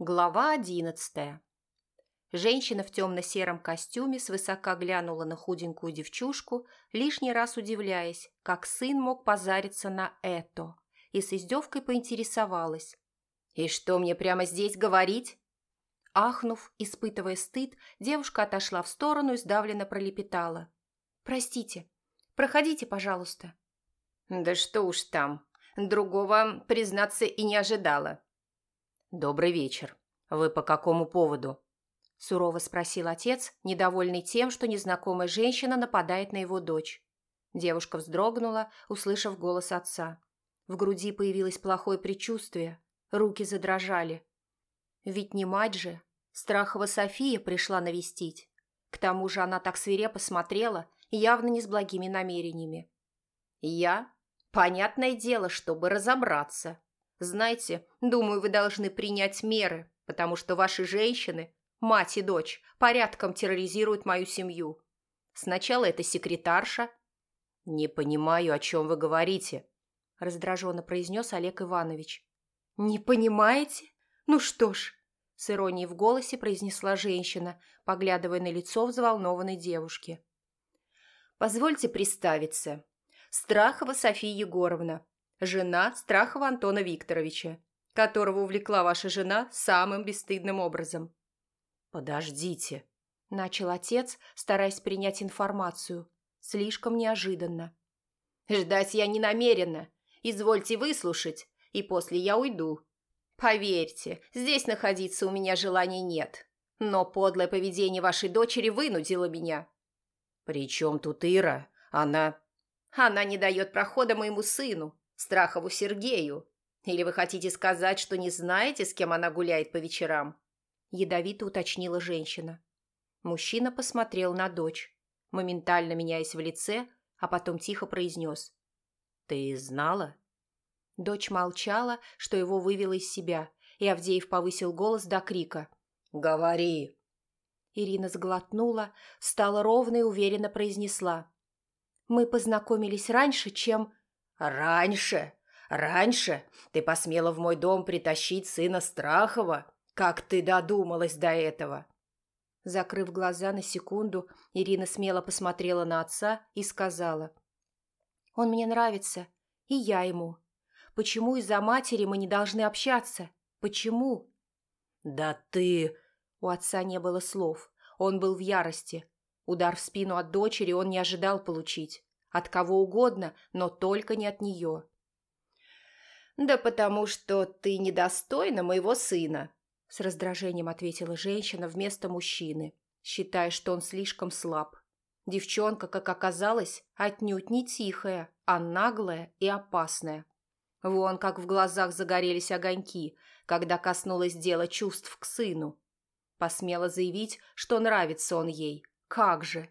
Глава одиннадцатая. Женщина в темно-сером костюме свысока глянула на худенькую девчушку, лишний раз удивляясь, как сын мог позариться на это, и с издевкой поинтересовалась. «И что мне прямо здесь говорить?» Ахнув, испытывая стыд, девушка отошла в сторону и сдавленно пролепетала. «Простите, проходите, пожалуйста». «Да что уж там, другого, признаться, и не ожидала». «Добрый вечер. Вы по какому поводу?» Сурово спросил отец, недовольный тем, что незнакомая женщина нападает на его дочь. Девушка вздрогнула, услышав голос отца. В груди появилось плохое предчувствие, руки задрожали. Ведь не мать же, Страхова София пришла навестить. К тому же она так свирепо смотрела, явно не с благими намерениями. «Я? Понятное дело, чтобы разобраться», знаете, думаю, вы должны принять меры, потому что ваши женщины, мать и дочь, порядком терроризируют мою семью. Сначала это секретарша. Не понимаю, о чем вы говорите, раздраженно произнес Олег Иванович. Не понимаете? Ну что ж, с иронией в голосе произнесла женщина, поглядывая на лицо взволнованной девушки. Позвольте представиться. Страхова София Егоровна, жена Страхова Антона Викторовича, которого увлекла ваша жена самым бесстыдным образом». «Подождите», – начал отец, стараясь принять информацию. Слишком неожиданно. «Ждать я не намерена. Извольте выслушать, и после я уйду. Поверьте, здесь находиться у меня желания нет. Но подлое поведение вашей дочери вынудило меня». «При чем тут Ира? Она...» «Она не дает прохода моему сыну. Страхову Сергею? Или вы хотите сказать, что не знаете, с кем она гуляет по вечерам?» Ядовито уточнила женщина. Мужчина посмотрел на дочь, моментально меняясь в лице, а потом тихо произнес. «Ты знала?» Дочь молчала, что его вывело из себя, и Авдеев повысил голос до крика. «Говори!» Ирина сглотнула, встала ровно и уверенно произнесла. «Мы познакомились раньше, чем...» «Раньше? Раньше ты посмела в мой дом притащить сына Страхова? Как ты додумалась до этого?» Закрыв глаза на секунду, Ирина смело посмотрела на отца и сказала. «Он мне нравится, и я ему. Почему из-за матери мы не должны общаться? Почему?» «Да ты...» У отца не было слов. Он был в ярости. Удар в спину от дочери он не ожидал получить. От кого угодно, но только не от нее. «Да потому что ты недостойна моего сына», – с раздражением ответила женщина вместо мужчины, считая, что он слишком слаб. Девчонка, как оказалось, отнюдь не тихая, а наглая и опасная. Вон как в глазах загорелись огоньки, когда коснулось дела чувств к сыну. Посмела заявить, что нравится он ей. Как же!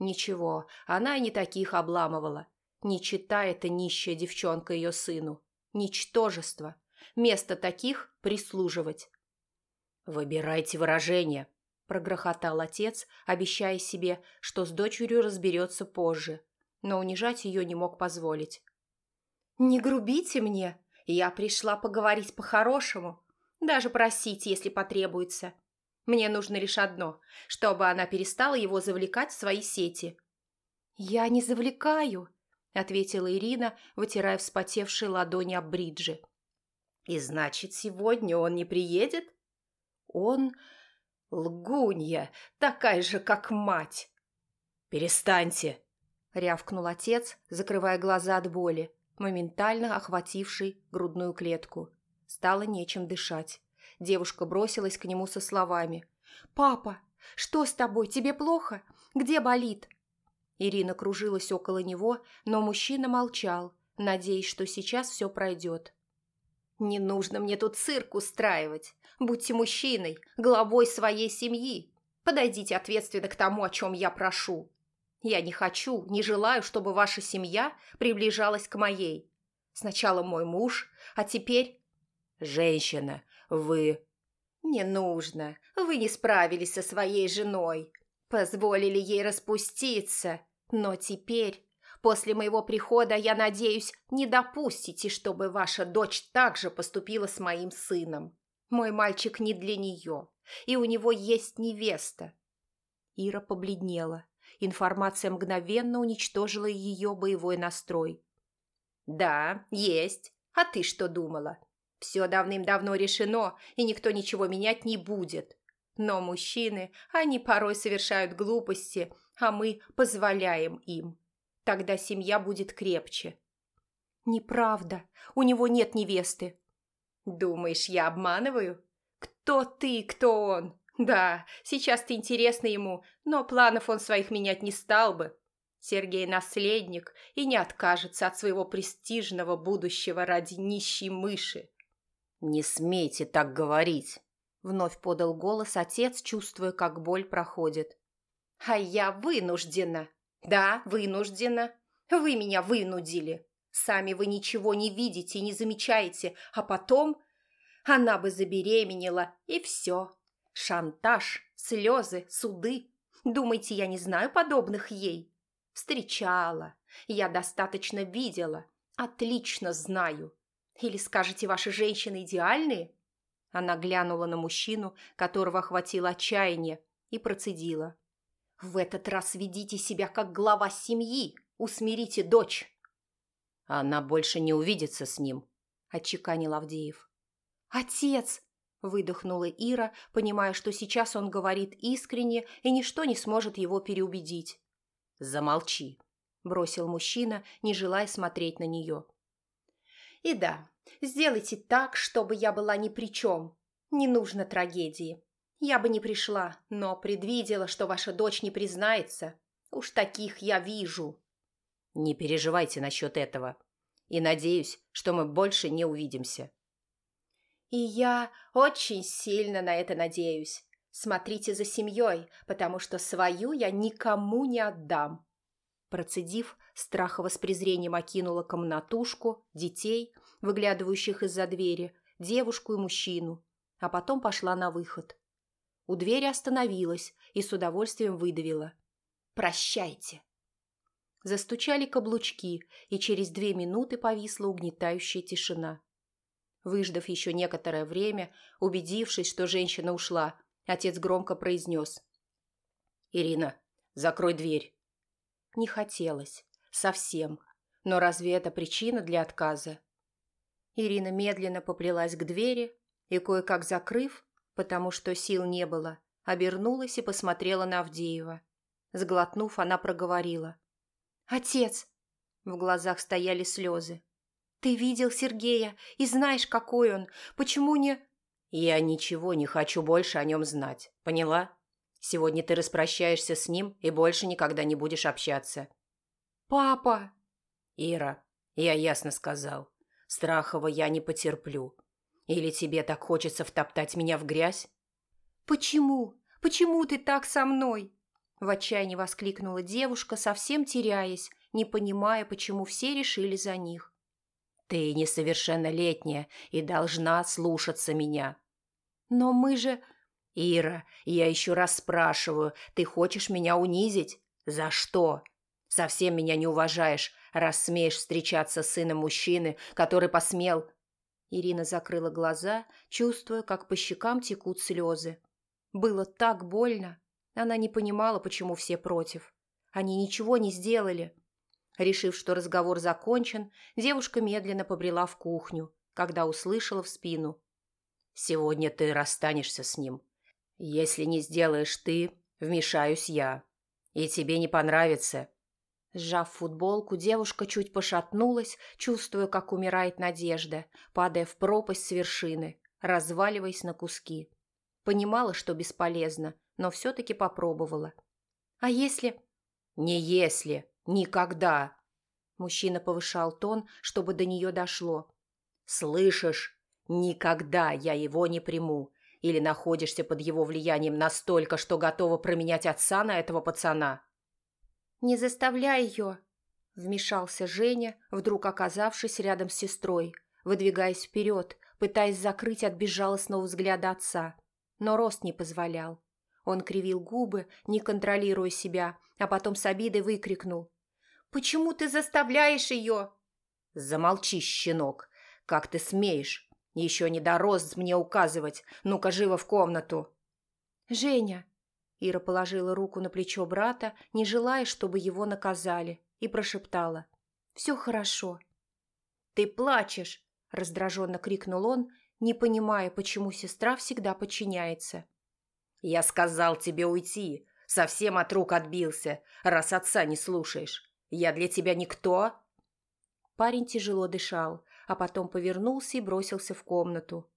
Ничего, она и не таких обламывала. Не чита эта нищая девчонка ее сыну. Ничтожество. Место таких прислуживать. «Выбирайте выражение», – прогрохотал отец, обещая себе, что с дочерью разберется позже, но унижать ее не мог позволить. «Не грубите мне. Я пришла поговорить по-хорошему. Даже просить, если потребуется. Мне нужно лишь одно, чтобы она перестала его завлекать в свои сети». «Я не завлекаю», — ответила Ирина, вытирая вспотевшие ладони об бриджи. «И значит, сегодня он не приедет?» «Он... лгунья, такая же, как мать!» «Перестаньте!» — рявкнул отец, закрывая глаза от боли, моментально охватившей грудную клетку. Стало нечем дышать. Девушка бросилась к нему со словами. «Папа, что с тобой? Тебе плохо? Где болит?» Ирина кружилась около него, но мужчина молчал, надеясь, что сейчас все пройдет. «Не нужно мне тут цирк устраивать. Будьте мужчиной, главой своей семьи. Подойдите ответственно к тому, о чем я прошу. Я не хочу, не желаю, чтобы ваша семья приближалась к моей. Сначала мой муж, а теперь...» «Женщина, вы...» «Не нужно. Вы не справились со своей женой. Позволили ей распуститься. Но теперь, после моего прихода, я надеюсь, не допустите, чтобы ваша дочь также поступила с моим сыном. Мой мальчик не для нее, и у него есть невеста. Ира побледнела. Информация мгновенно уничтожила ее боевой настрой. «Да, есть. А ты что думала? Все давным-давно решено, и никто ничего менять не будет. Но мужчины, они порой совершают глупости, а мы позволяем им. Тогда семья будет крепче». «Неправда. У него нет невесты». «Думаешь, я обманываю? Кто ты, кто он? Да, сейчас ты интересна ему, но планов он своих менять не стал бы. Сергей наследник и не откажется от своего престижного будущего ради нищей мыши. «Не смейте так говорить!» — вновь подал голос отец, чувствуя, как боль проходит. «А я вынуждена. Да, вынуждена. Вы меня вынудили. Сами вы ничего не видите и не замечаете, а потом она бы забеременела, и все. Шантаж, слезы, суды. Думаете, я не знаю подобных ей? Встречала. Я достаточно видела. Отлично знаю. Или скажете, ваши женщины идеальные? Она глянула на мужчину, которого охватило отчаяние, и процедила. «В этот раз ведите себя как глава семьи, усмирите дочь». «Она больше не увидится с ним», – отчеканил Авдеев. «Отец!» Выдохнула Ира, понимая, что сейчас он говорит искренне, и ничто не сможет его переубедить. «Замолчи», – бросил мужчина, не желая смотреть на нее. «И да, сделайте так, чтобы я была ни при чем. Не нужно трагедии. Я бы не пришла, но предвидела, что ваша дочь не признается. Уж таких я вижу». «Не переживайте насчет этого. И надеюсь, что мы больше не увидимся». И я очень сильно на это надеюсь. Смотрите за семьей, потому что свою я никому не отдам. Процедив, Страхова с презрением окинула комнатушку, детей, выглядывающих из-за двери, девушку и мужчину, а потом пошла на выход. У двери остановилась и с удовольствием выдавила. «Прощайте!» Застучали каблучки, и через две минуты повисла угнетающая тишина. Выждав еще некоторое время, убедившись, что женщина ушла, отец громко произнес. «Ирина, закрой дверь». Не хотелось. Совсем. Но разве это причина для отказа? Ирина медленно поплелась к двери и, кое-как закрыв, потому что сил не было, обернулась и посмотрела на Авдеева. Сглотнув, она проговорила. «Отец!» В глазах стояли слезы. «Ты видел Сергея и знаешь, какой он. Почему не...» «Я ничего не хочу больше о нем знать. Поняла? Сегодня ты распрощаешься с ним и больше никогда не будешь общаться». «Папа!» «Ира, я ясно сказал. Страхова я не потерплю. Или тебе так хочется втоптать меня в грязь?» «Почему? Почему ты так со мной?» В отчаянии воскликнула девушка, совсем теряясь, не понимая, почему все решили за них. Ты несовершеннолетняя и должна слушаться меня. Но мы же... Ира, я еще раз спрашиваю, ты хочешь меня унизить? За что? Совсем меня не уважаешь, раз смеешь встречаться с сыном мужчины, который посмел... Ирина закрыла глаза, чувствуя, как по щекам текут слезы. Было так больно. Она не понимала, почему все против. Они ничего не сделали. Решив, что разговор закончен, девушка медленно побрела в кухню, когда услышала в спину. «Сегодня ты расстанешься с ним. Если не сделаешь ты, вмешаюсь я. И тебе не понравится». Сжав футболку, девушка чуть пошатнулась, чувствуя, как умирает надежда, падая в пропасть с вершины, разваливаясь на куски. Понимала, что бесполезно, но все-таки попробовала. «А если...» «Не если!» «Никогда!» Мужчина повышал тон, чтобы до нее дошло. «Слышишь? Никогда я его не приму. Или находишься под его влиянием настолько, что готова променять отца на этого пацана?» «Не заставляй ее!» Вмешался Женя, вдруг оказавшись рядом с сестрой, выдвигаясь вперед, пытаясь закрыть от безжалостного взгляда отца. Но рост не позволял. Он кривил губы, не контролируя себя, а потом с обидой выкрикнул. Почему ты заставляешь ее?» «Замолчи, щенок! Как ты смеешь? Еще не дорос мне указывать. Ну-ка, живо в комнату!» «Женя!» Ира положила руку на плечо брата, не желая, чтобы его наказали, и прошептала. «Все хорошо». «Ты плачешь!» – раздраженно крикнул он, не понимая, почему сестра всегда подчиняется. «Я сказал тебе уйти. Совсем от рук отбился, раз отца не слушаешь. Я для тебя никто?» Парень тяжело дышал, а потом повернулся и бросился в комнату.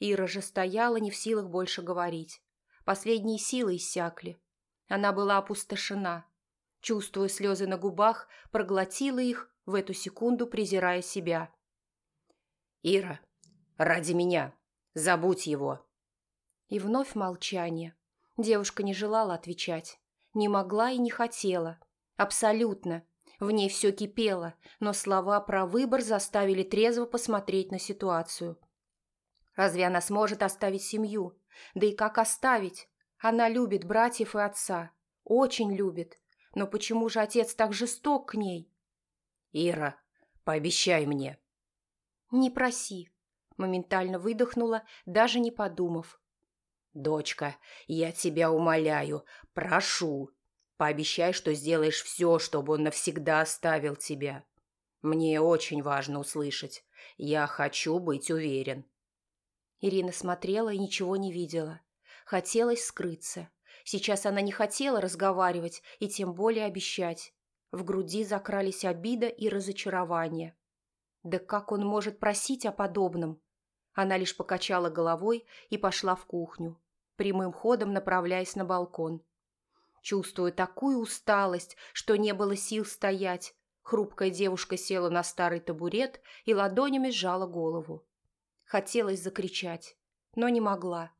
Ира же стояла не в силах больше говорить. Последние силы иссякли. Она была опустошена. Чувствуя слезы на губах, проглотила их, в эту секунду презирая себя. «Ира, ради меня, забудь его!» И вновь молчание. Девушка не желала отвечать. Не могла и не хотела. Абсолютно. В ней все кипело, но слова про выбор заставили трезво посмотреть на ситуацию. Разве она сможет оставить семью? Да и как оставить? Она любит братьев и отца. Очень любит. Но почему же отец так жесток к ней? «Ира, пообещай мне». «Не проси», – моментально выдохнула, даже не подумав. «Дочка, я тебя умоляю, прошу, Пообещай, что сделаешь все, чтобы он навсегда оставил тебя. Мне очень важно услышать. Я хочу быть уверен». Ирина смотрела и ничего не видела. Хотелось скрыться. Сейчас она не хотела разговаривать и тем более обещать. В груди закрались обида и разочарование. Да как он может просить о подобном? Она лишь покачала головой и пошла в кухню, прямым ходом направляясь на балкон. Чувствуя такую усталость, что не было сил стоять, хрупкая девушка села на старый табурет и ладонями сжала голову. Хотелось закричать, но не могла.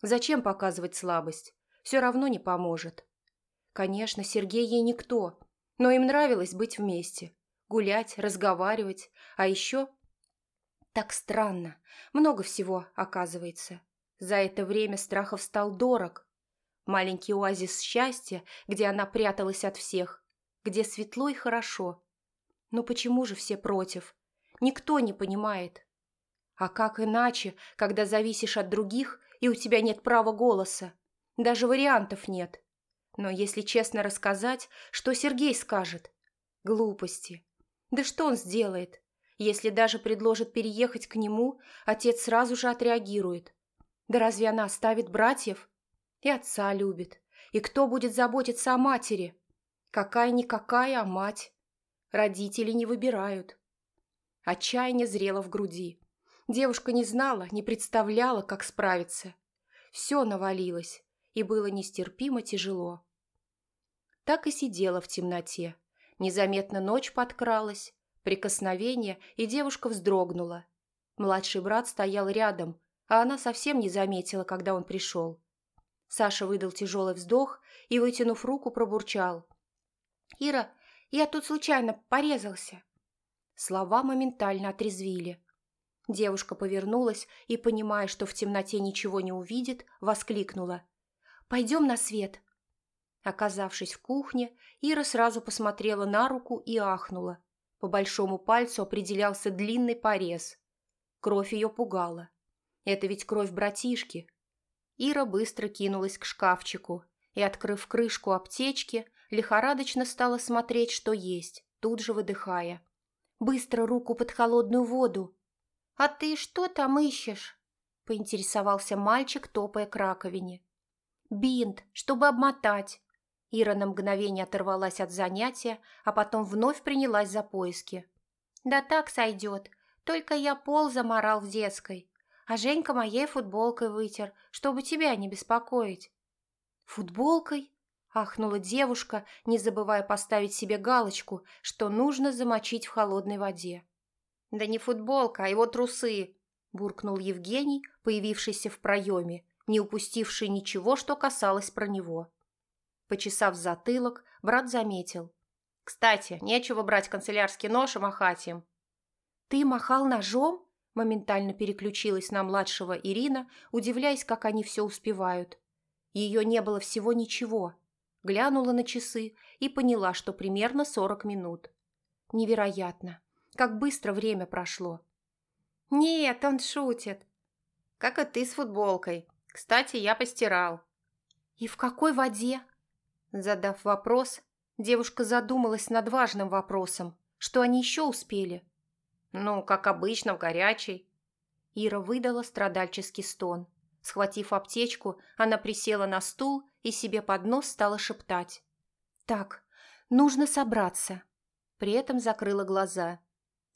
Зачем показывать слабость? Все равно не поможет. Конечно, Сергей ей никто, но им нравилось быть вместе. Гулять, разговаривать, а еще... Так странно. Много всего, оказывается. За это время Страхов стал дорог, Маленький оазис счастья, где она пряталась от всех, где светло и хорошо. Но почему же все против? Никто не понимает. А как иначе, когда зависишь от других, и у тебя нет права голоса? Даже вариантов нет. Но если честно рассказать, что Сергей скажет? Глупости. Да что он сделает? Если даже предложит переехать к нему, отец сразу же отреагирует. Да разве она оставит братьев? И отца любит. И кто будет заботиться о матери? Какая-никакая, а мать. Родители не выбирают. Отчаяние зрело в груди. Девушка не знала, не представляла, как справиться. Все навалилось, и было нестерпимо тяжело. Так и сидела в темноте. Незаметно ночь подкралась, прикосновение, и девушка вздрогнула. Младший брат стоял рядом, а она совсем не заметила, когда он пришел. Саша выдал тяжелый вздох и, вытянув руку, пробурчал. «Ира, я тут случайно порезался». Слова моментально отрезвили. Девушка повернулась и, понимая, что в темноте ничего не увидит, воскликнула. «Пойдем на свет». Оказавшись в кухне, Ира сразу посмотрела на руку и ахнула. По большому пальцу определялся длинный порез. Кровь ее пугала. Это ведь кровь братишки, Ира быстро кинулась к шкафчику и, открыв крышку аптечки, лихорадочно стала смотреть, что есть, тут же выдыхая. «Быстро руку под холодную воду!» «А ты что там ищешь?» – поинтересовался мальчик, топая к раковине. «Бинт, чтобы обмотать!» Ира на мгновение оторвалась от занятия, а потом вновь принялась за поиски. «Да так сойдет, только я пол заморал в детской а Женька моей футболкой вытер, чтобы тебя не беспокоить». «Футболкой?» – ахнула девушка, не забывая поставить себе галочку, что нужно замочить в холодной воде. «Да не футболка, а его трусы!» – буркнул Евгений, появившийся в проеме, не упустивший ничего, что касалось про него. Почесав затылок, брат заметил. «Кстати, нечего брать канцелярский нож и махать им». «Ты махал ножом?» Моментально переключилась на младшего Ирина, удивляясь, как они все успевают. Ее не было всего ничего. Глянула на часы и поняла, что примерно сорок минут. Невероятно. Как быстро время прошло. «Нет, он шутит». «Как и ты с футболкой. Кстати, я постирал». «И в какой воде?» Задав вопрос, девушка задумалась над важным вопросом. Что они еще успели? «Ну, как обычно, в горячей». Ира выдала страдальческий стон. Схватив аптечку, она присела на стул и себе под нос стала шептать. «Так, нужно собраться». При этом закрыла глаза.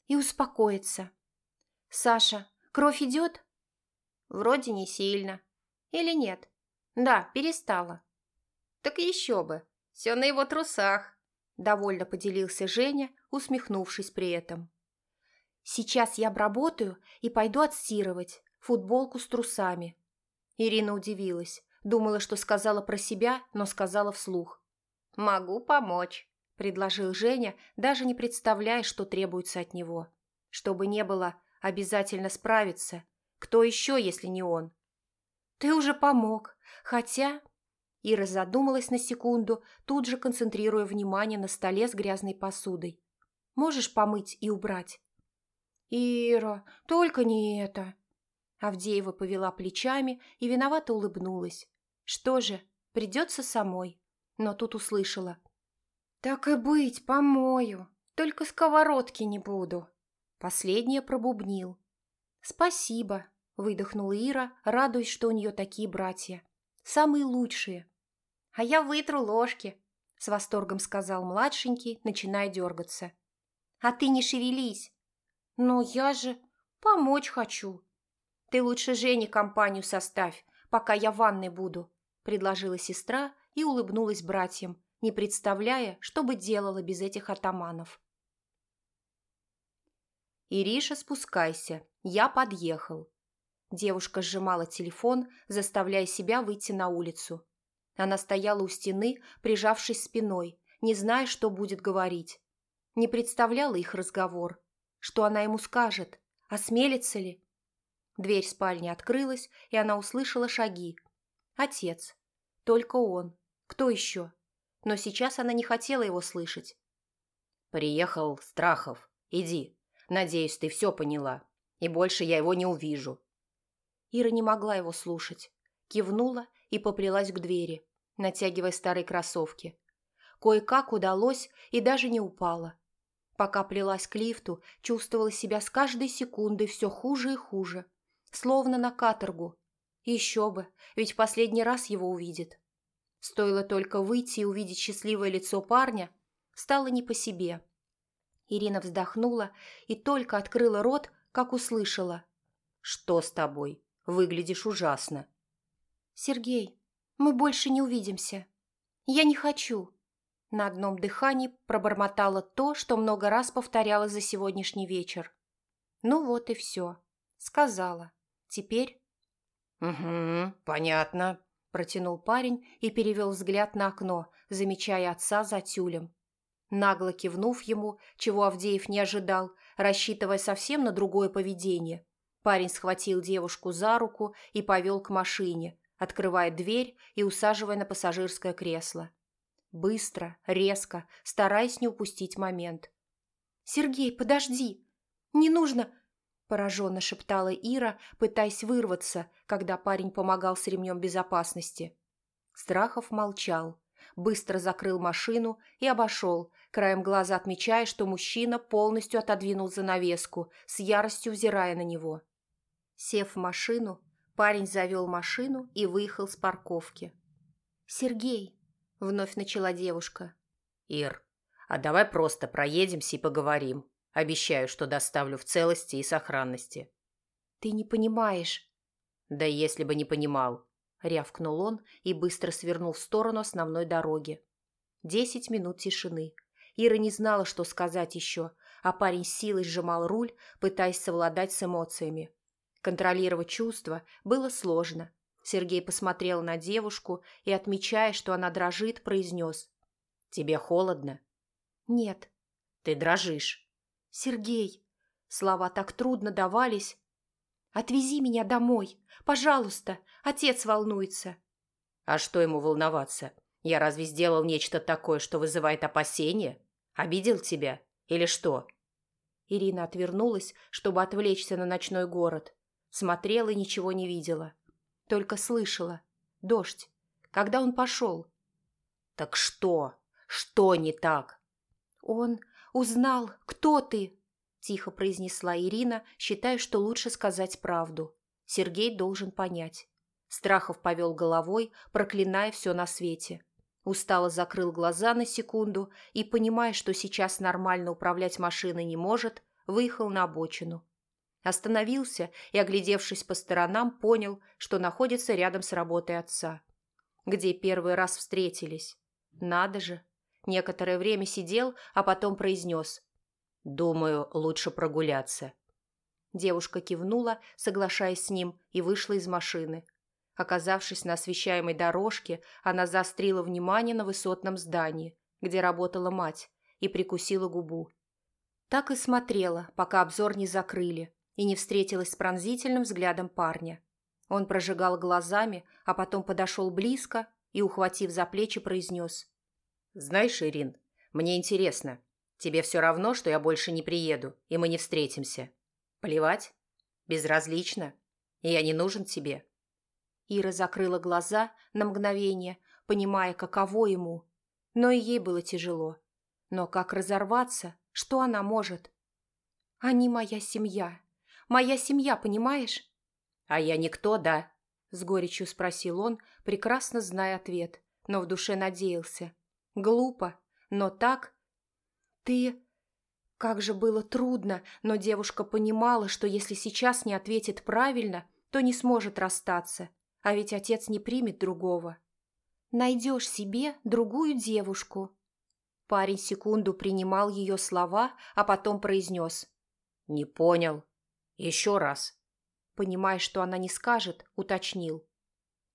«И успокоиться». «Саша, кровь идет?» «Вроде не сильно. Или нет?» «Да, перестала». «Так еще бы. Все на его трусах», – довольно поделился Женя, усмехнувшись при этом. «Сейчас я обработаю и пойду отстирывать футболку с трусами. Ирина удивилась. Думала, что сказала про себя, но сказала вслух. «Могу помочь», – предложил Женя, даже не представляя, что требуется от него. Чтобы не было, обязательно справиться. Кто еще, если не он? «Ты уже помог. Хотя...» Ира задумалась на секунду, тут же концентрируя внимание на столе с грязной посудой. «Можешь помыть и убрать?» «Ира, только не это!» Авдеева повела плечами и виновато улыбнулась. Что же, придется самой. Но тут услышала. «Так и быть, помою. Только сковородки не буду». Последнее пробубнил. «Спасибо», — выдохнула Ира, радуясь, что у нее такие братья. «Самые лучшие». «А я вытру ложки», — с восторгом сказал младшенький, начиная дергаться. «А ты не шевелись». «Но я же помочь хочу», «Ты лучше Жене компанию составь, пока я в ванной буду», – предложила сестра и улыбнулась братьям, не представляя, что бы делала без этих атаманов. «Ириша, спускайся, я подъехал». Девушка сжимала телефон, заставляя себя выйти на улицу. Она стояла у стены, прижавшись спиной, не зная, что будет говорить. Не представляла их разговор. Что она ему скажет? Осмелится ли? Дверь спальни открылась, и она услышала шаги. Отец. Только он. Кто еще? Но сейчас она не хотела его слышать. «Приехал Страхов. Иди. Надеюсь, ты все поняла. И больше я его не увижу». Ира не могла его слушать. Кивнула и поплелась к двери, натягивая старые кроссовки. Кое-как удалось и даже не упала. Пока плелась к лифту, чувствовала себя с каждой секундой все хуже и хуже. Словно на каторгу. Еще бы, ведь в последний раз его увидит. Стоило только выйти и увидеть счастливое лицо парня, стало не по себе. Ирина вздохнула и только открыла рот, как услышала. «Что с тобой? Выглядишь ужасно». «Сергей, мы больше не увидимся. Я не хочу». На одном дыхании пробормотала то, что много раз повторяла за сегодняшний вечер. Ну вот и все. Сказала. Теперь...» «Угу, понятно», – протянул парень и перевел взгляд на окно, замечая отца за тюлем. Нагло кивнув ему, чего Авдеев не ожидал, рассчитывая совсем на другое поведение, парень схватил девушку за руку и повел к машине, открывая дверь и усаживая на пассажирское кресло. Быстро, резко, стараясь не упустить момент. «Сергей, подожди! Не нужно! Пораженно шептала Ира, пытаясь вырваться, когда парень помогал с ремнем безопасности. Страхов молчал, быстро закрыл машину и обошел, краем глаза отмечая, что мужчина полностью отодвинул занавеску, с яростью взирая на него. Сев в машину, парень завел машину и выехал с парковки. «Сергей», — вновь начала девушка. «Ир, а давай просто проедемся и поговорим», Обещаю, что доставлю в целости и сохранности». «Ты не понимаешь». «Да если бы не понимал», — рявкнул он и быстро свернул в сторону основной дороги. Десять минут тишины. Ира не знала, что сказать еще, а парень силой сжимал руль, пытаясь совладать с эмоциями. Контролировать чувства было сложно. Сергей посмотрел на девушку и, отмечая, что она дрожит, произнес. «Тебе холодно?» «Нет». «Ты дрожишь». «Сергей!» Слова так трудно давались. «Отвези меня домой! Пожалуйста! Отец волнуется!» «А что ему волноваться? Я разве сделал нечто такое, что вызывает опасения? Обидел тебя? Или что?» Ирина отвернулась, чтобы отвлечься на ночной город. Смотрела и ничего не видела. Только слышала. Дождь. Когда он пошел? «Так что? Что не так?» «Он узнал, кто ты!» – тихо произнесла Ирина, считая, что лучше сказать правду. Сергей должен понять. Страхов повел головой, проклиная все на свете. Устало закрыл глаза на секунду и, понимая, что сейчас нормально управлять машиной не может, выехал на обочину. Остановился и, оглядевшись по сторонам, понял, что находится рядом с работой отца. Где первый раз встретились. Надо же. Некоторое время сидел, а потом произнес. «Думаю, лучше прогуляться». Девушка кивнула, соглашаясь с ним, и вышла из машины. Оказавшись на освещаемой дорожке, она заострила внимание на высотном здании, где работала мать, и прикусила губу. Так и смотрела, пока обзор не закрыли, и не встретилась с пронзительным взглядом парня. Он прожигал глазами, а потом подошел близко и, ухватив за плечи, произнес. «Знаешь, Ирин, мне интересно. Тебе все равно, что я больше не приеду, и мы не встретимся. Плевать? Безразлично? Я не нужен тебе?» Ира закрыла глаза на мгновение, понимая, каково ему. Но и ей было тяжело. Но как разорваться? Что она может? Они моя семья. Моя семья, понимаешь? А я никто, да? С горечью спросил он, прекрасно зная ответ, но в душе надеялся. Глупо, но так... Ты... Как же было трудно, но девушка понимала, что если сейчас не ответит правильно, то не сможет расстаться. А ведь отец не примет другого. Найдешь себе другую девушку. Парень секунду принимал ее слова, а потом произнес. «Не понял. Еще раз». Понимая, что она не скажет, уточнил.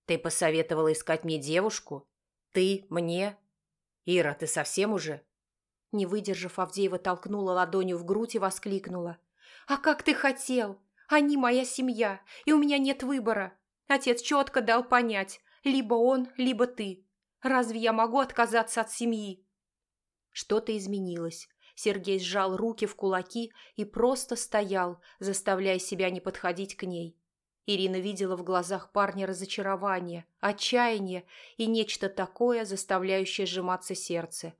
«Ты посоветовала искать мне девушку? Ты мне? Ира, ты совсем уже?» Не выдержав, Авдеева толкнула ладонью в грудь и воскликнула. «А как ты хотел? Они моя семья, и у меня нет выбора. Отец четко дал понять, либо он, либо ты. Разве я могу отказаться от семьи?» Что-то изменилось. Сергей сжал руки в кулаки и просто стоял, заставляя себя не подходить к ней. Ирина видела в глазах парня разочарование, отчаяние и нечто такое, заставляющее сжиматься сердце.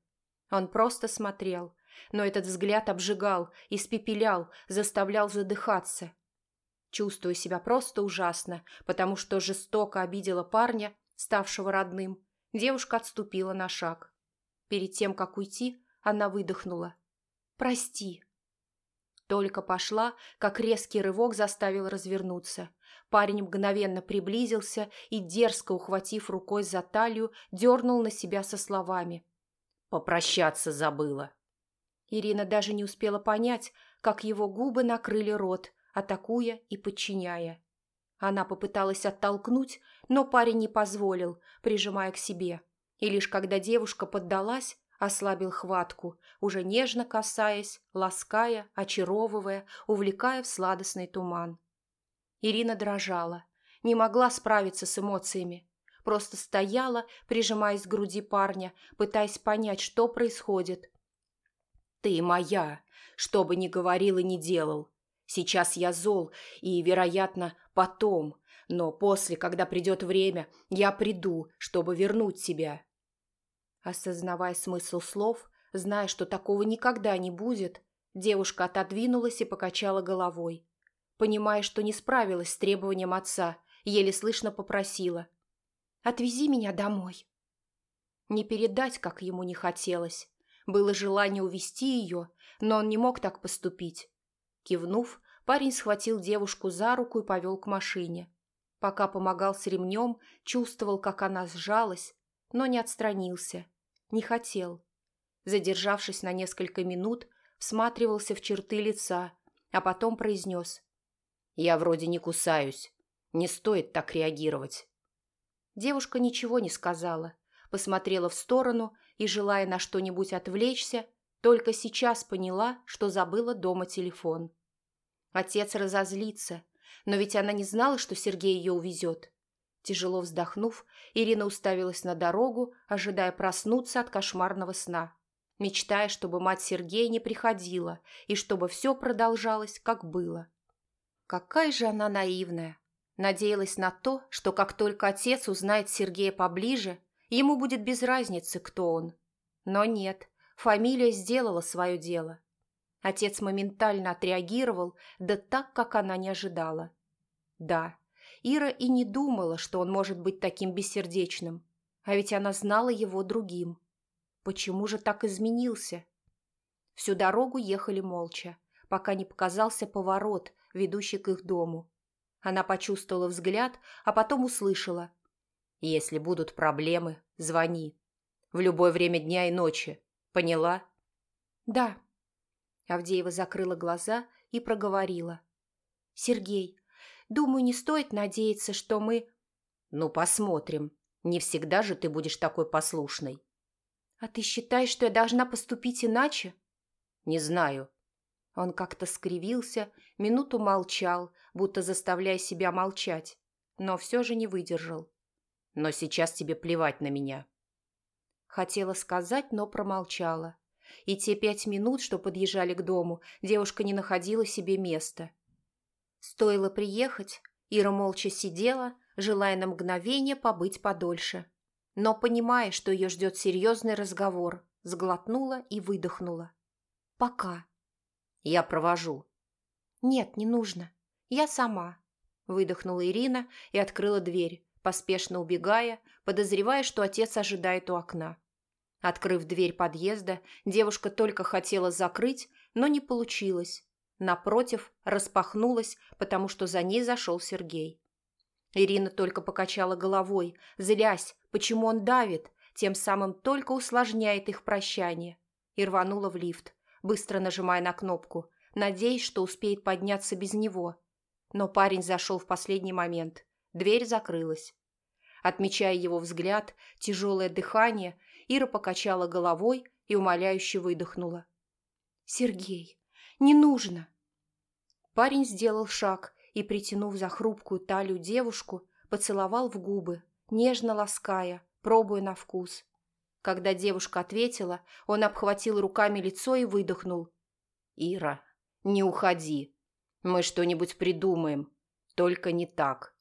Он просто смотрел, но этот взгляд обжигал, испепелял, заставлял задыхаться. Чувствуя себя просто ужасно, потому что жестоко обидела парня, ставшего родным, девушка отступила на шаг. Перед тем, как уйти, она выдохнула. «Прости». Только пошла, как резкий рывок заставил развернуться. Парень мгновенно приблизился и, дерзко ухватив рукой за талию, дернул на себя со словами. «Попрощаться забыла». Ирина даже не успела понять, как его губы накрыли рот, атакуя и подчиняя. Она попыталась оттолкнуть, но парень не позволил, прижимая к себе. И лишь когда девушка поддалась, ослабил хватку, уже нежно касаясь, лаская, очаровывая, увлекая в сладостный туман. Ирина дрожала, не могла справиться с эмоциями. Просто стояла, прижимаясь к груди парня, пытаясь понять, что происходит. «Ты моя, что бы ни говорил и ни делал. Сейчас я зол и, вероятно, потом, но после, когда придет время, я приду, чтобы вернуть тебя». Осознавая смысл слов, зная, что такого никогда не будет, девушка отодвинулась и покачала головой. Понимая, что не справилась с требованием отца, еле слышно попросила. «Отвези меня домой». Не передать, как ему не хотелось. Было желание увести ее, но он не мог так поступить. Кивнув, парень схватил девушку за руку и повел к машине. Пока помогал с ремнем, чувствовал, как она сжалась, но не отстранился. Не хотел. Задержавшись на несколько минут, всматривался в черты лица, а потом произнес. «Я вроде не кусаюсь. Не стоит так реагировать». Девушка ничего не сказала, посмотрела в сторону и, желая на что-нибудь отвлечься, только сейчас поняла, что забыла дома телефон. Отец разозлится, но ведь она не знала, что Сергей ее увезет. Тяжело вздохнув, Ирина уставилась на дорогу, ожидая проснуться от кошмарного сна. мечтая, чтобы мать Сергея не приходила и чтобы все продолжалось, как было. Какая же она наивная. Надеялась на то, что как только отец узнает Сергея поближе, ему будет без разницы, кто он. Но нет, фамилия сделала свое дело. Отец моментально отреагировал, да так, как она не ожидала. Да, Ира и не думала, что он может быть таким бессердечным, а ведь она знала его другим. Почему же так изменился? Всю дорогу ехали молча, пока не показался поворот, ведущий к их дому. Она почувствовала взгляд, а потом услышала. «Если будут проблемы, звони. В любое время дня и ночи. Поняла?» «Да». Авдеева закрыла глаза и проговорила. «Сергей, думаю, не стоит надеяться, что мы...» «Ну, посмотрим. Не всегда же ты будешь такой послушной». «А ты считаешь, что я должна поступить иначе?» «Не знаю». Он как-то скривился, минуту молчал, будто заставляя себя молчать, но все же не выдержал. «Но сейчас тебе плевать на меня». Хотела сказать, но промолчала. И те пять минут, что подъезжали к дому, девушка не находила себе места. Стоило приехать, Ира молча сидела, желая на мгновение побыть подольше но, понимая, что ее ждет серьезный разговор, сглотнула и выдохнула. «Пока». «Я провожу». «Нет, не нужно. Я сама», – выдохнула Ирина и открыла дверь, поспешно убегая, подозревая, что отец ожидает у окна. Открыв дверь подъезда, девушка только хотела закрыть, но не получилось. Напротив, распахнулась, потому что за ней зашел Сергей. Ирина только покачала головой, злясь, почему он давит, тем самым только усложняет их прощание, и рванула в лифт, быстро нажимая на кнопку, надеясь, что успеет подняться без него. Но парень зашел в последний момент. Дверь закрылась. Отмечая его взгляд, тяжелое дыхание, Ира покачала головой и умоляюще выдохнула. «Сергей, не нужно!» Парень сделал шаг и, притянув за хрупкую талию девушку, поцеловал в губы, нежно лаская, пробуя на вкус. Когда девушка ответила, он обхватил руками лицо и выдохнул. «Ира, не уходи. Мы что-нибудь придумаем. Только не так».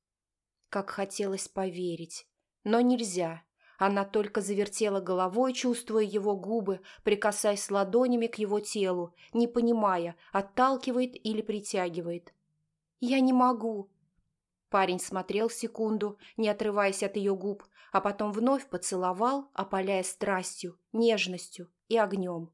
Как хотелось поверить. Но нельзя. Она только завертела головой, чувствуя его губы, прикасаясь ладонями к его телу, не понимая, отталкивает или притягивает. «Я не могу». Парень смотрел секунду, не отрываясь от ее губ, а потом вновь поцеловал, опаляя страстью, нежностью и огнем.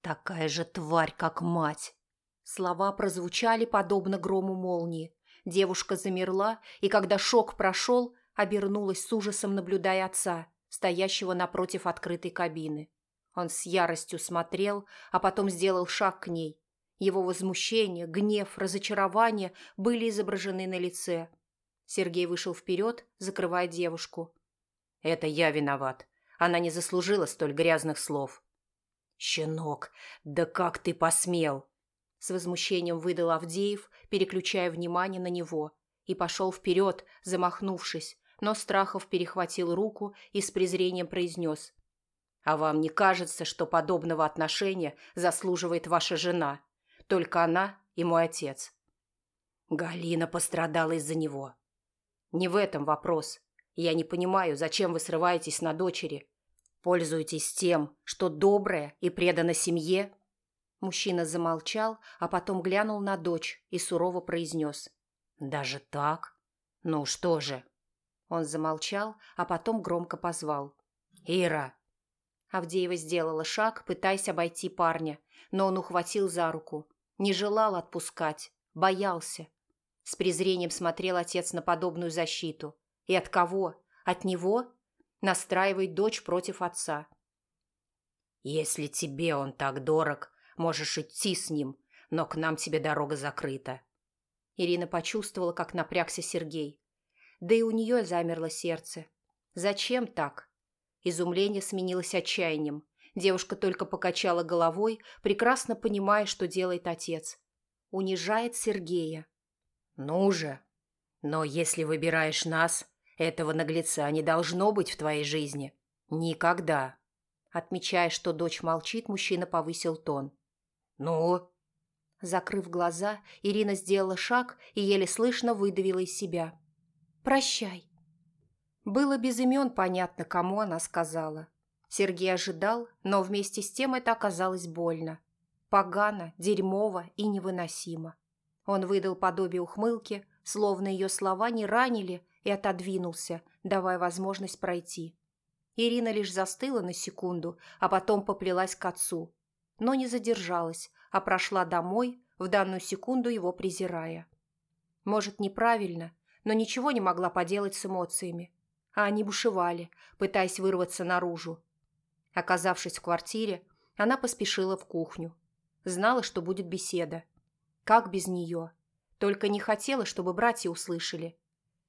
«Такая же тварь, как мать!» Слова прозвучали подобно грому молнии. Девушка замерла, и когда шок прошел, обернулась с ужасом, наблюдая отца, стоящего напротив открытой кабины. Он с яростью смотрел, а потом сделал шаг к ней, его возмущение, гнев, разочарование были изображены на лице. Сергей вышел вперед, закрывая девушку. «Это я виноват. Она не заслужила столь грязных слов». «Щенок, да как ты посмел!» С возмущением выдал Авдеев, переключая внимание на него, и пошел вперед, замахнувшись, но Страхов перехватил руку и с презрением произнес. «А вам не кажется, что подобного отношения заслуживает ваша жена?» Только она и мой отец. Галина пострадала из-за него. Не в этом вопрос. Я не понимаю, зачем вы срываетесь на дочери. Пользуетесь тем, что добрая и предана семье. Мужчина замолчал, а потом глянул на дочь и сурово произнес. «Даже так? Ну что же?» Он замолчал, а потом громко позвал. «Ира!» Авдеева сделала шаг, пытаясь обойти парня, но он ухватил за руку. Не желал отпускать, боялся. С презрением смотрел отец на подобную защиту. И от кого? От него? Настраивает дочь против отца. «Если тебе он так дорог, можешь идти с ним, но к нам тебе дорога закрыта». Ирина почувствовала, как напрягся Сергей. Да и у нее замерло сердце. «Зачем так?» Изумление сменилось отчаянием. Девушка только покачала головой, прекрасно понимая, что делает отец. Унижает Сергея. «Ну же! Но если выбираешь нас, этого наглеца не должно быть в твоей жизни. Никогда!» Отмечая, что дочь молчит, мужчина повысил тон. «Ну?» Закрыв глаза, Ирина сделала шаг и еле слышно выдавила из себя. «Прощай». Было без имен понятно, кому она сказала. Сергей ожидал, но вместе с тем это оказалось больно. Погано, дерьмово и невыносимо. Он выдал подобие ухмылки, словно ее слова не ранили, и отодвинулся, давая возможность пройти. Ирина лишь застыла на секунду, а потом поплелась к отцу. Но не задержалась, а прошла домой, в данную секунду его презирая. Может, неправильно, но ничего не могла поделать с эмоциями. А они бушевали, пытаясь вырваться наружу. Оказавшись в квартире, она поспешила в кухню. Знала, что будет беседа. Как без нее? Только не хотела, чтобы братья услышали.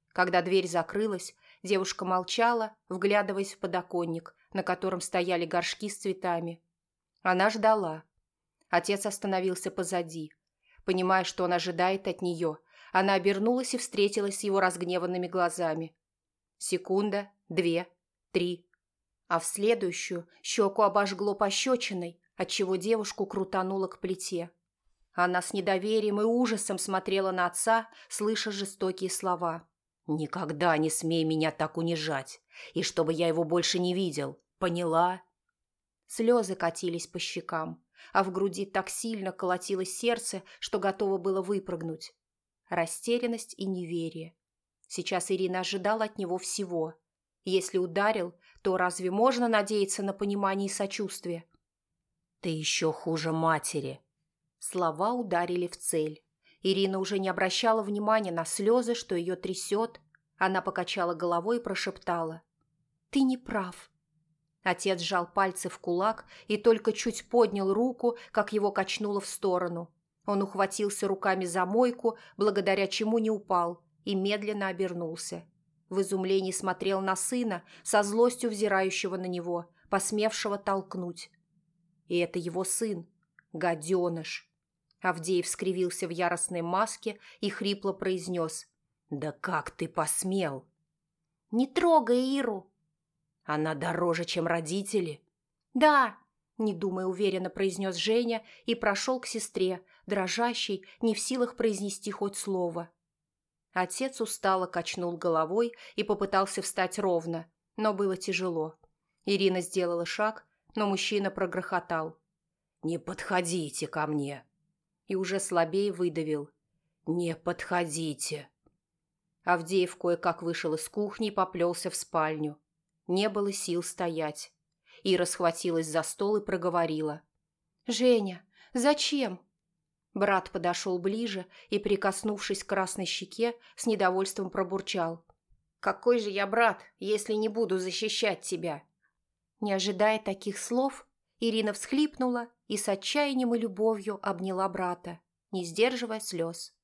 Когда дверь закрылась, девушка молчала, вглядываясь в подоконник, на котором стояли горшки с цветами. Она ждала. Отец остановился позади. Понимая, что он ожидает от нее, она обернулась и встретилась с его разгневанными глазами. Секунда, две, три. А в следующую щеку обожгло пощечиной, отчего девушку крутануло к плите. Она с недоверием и ужасом смотрела на отца, слыша жестокие слова. «Никогда не смей меня так унижать, и чтобы я его больше не видел. Поняла?» Слезы катились по щекам, а в груди так сильно колотилось сердце, что готово было выпрыгнуть. Растерянность и неверие. Сейчас Ирина ожидала от него всего. Если ударил, то разве можно надеяться на понимание и сочувствие? «Ты еще хуже матери!» Слова ударили в цель. Ирина уже не обращала внимания на слезы, что ее трясет. Она покачала головой и прошептала. «Ты не прав». Отец сжал пальцы в кулак и только чуть поднял руку, как его качнуло в сторону. Он ухватился руками за мойку, благодаря чему не упал, и медленно обернулся. В изумлении смотрел на сына, со злостью взирающего на него, посмевшего толкнуть. И это его сын, гаденыш. Авдеев скривился в яростной маске и хрипло произнес. «Да как ты посмел?» «Не трогай Иру!» «Она дороже, чем родители?» «Да!» – не думая уверенно произнес Женя и прошел к сестре, дрожащей, не в силах произнести хоть слово. Отец устало качнул головой и попытался встать ровно, но было тяжело. Ирина сделала шаг, но мужчина прогрохотал. «Не подходите ко мне!» И уже слабее выдавил. «Не подходите!» Авдеев кое-как вышел из кухни и поплелся в спальню. Не было сил стоять. Ира схватилась за стол и проговорила. «Женя, зачем?» Брат подошел ближе и, прикоснувшись к красной щеке, с недовольством пробурчал. «Какой же я брат, если не буду защищать тебя?» Не ожидая таких слов, Ирина всхлипнула и с отчаянием и любовью обняла брата, не сдерживая слез.